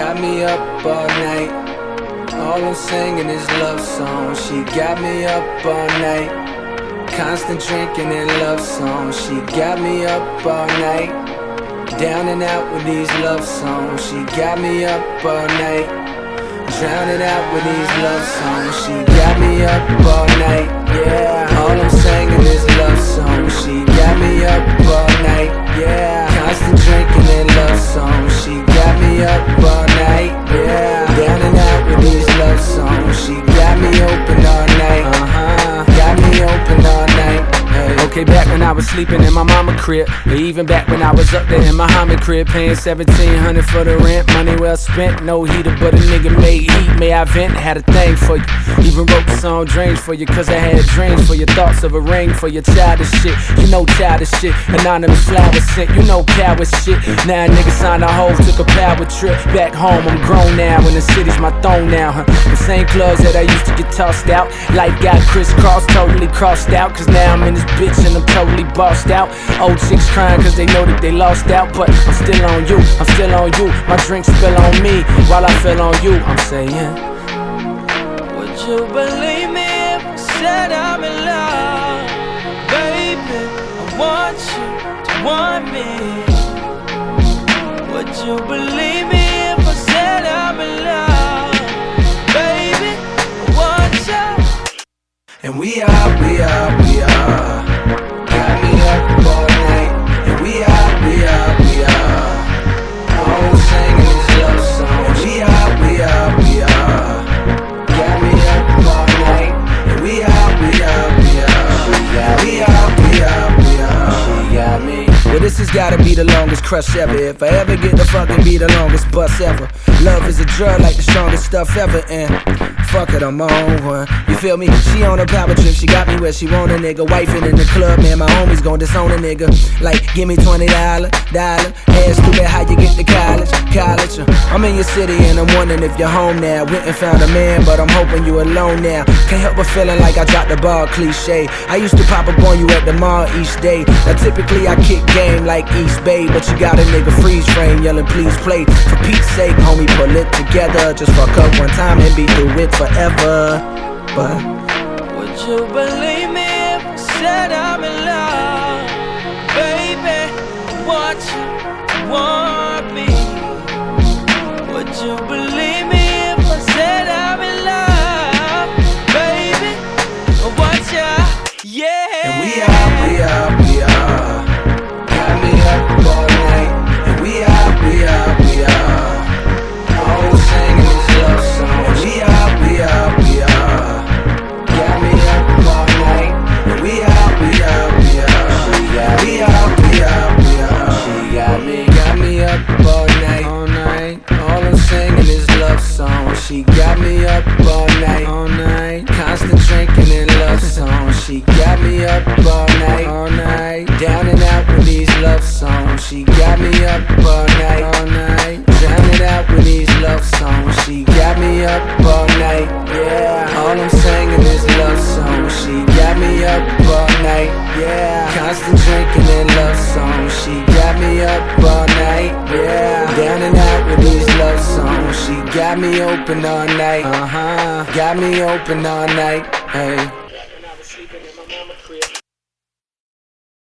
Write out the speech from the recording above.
got me up all night. All I'm singing is love songs. She got me up all night. Constant drinking and love songs. She got me up all night. Down and out with these love songs. She got me up all night. Drowning out with these love songs. She got me up all night. Yeah. All I'm singing is Okay, back when I was sleeping in my mama crib, or even back when I was up there in my Muhammad crib, paying 1700 for the rent, money well spent, no heater, but a nigga made heat. May I vent? Had a thing for you. Even wrote the song Dreams for you, cause I had dreams for your thoughts of a ring for your childish shit. You know childish shit, anonymous flowers sent, you know coward shit. Now nigga signed to Hov, took a power trip back home. I'm grown now, and the city's my throne now, huh? The same clubs that I used to get tossed out. Life got crisscrossed, totally crossed out, cause now I'm in this bitch and I'm totally bossed out. Old chicks crying cause they know that they lost out, but I'm still on you, I'm still on you. My drink spill on me while I feel on you. I'm saying, Would you believe me if I said I'm in love? Baby, I want you to want me. Would you believe me if I said I'm in love? Baby, I want you. And we are, we are, we are. Has gotta be the longest crush ever. If I ever get to fucking be the longest bus ever. Love is a drug like the strongest stuff ever. And fuck it, I'm on one. You feel me? She on a power trip, she got me where she want a nigga. Wifing in the club, man, my homies gon' disown a nigga. Like, give me $20, dollar. dollar. Ass stupid, how you get to college? College. uh, I'm in your city and I'm wondering if you're home now. Went and found a man, but I'm hoping you alone now. Can't help but feeling like I dropped the ball, cliche. I used to pop up on you at the mall each day. Now typically I kick game like Eastbay, but you got a nigga freeze frame yelling, please play. For Pete's sake, homie, pull it together. Just fuck up one time and be through it forever. But Would you believe me if I said I'm She got me up all night. All night. Constant drinking and love songs. She got me up all night. All night. Down and out with these love songs. She got me up all night. All night. Drowning out with these love songs. She got me up all night. Yeah. All I'm singing is love songs. She got me up all night. Yeah. Constant drinking and love songs. She got me up all night. Yeah. Down and out with these love songs. She got me open all night. Uh huh. Got me open all night. Hey.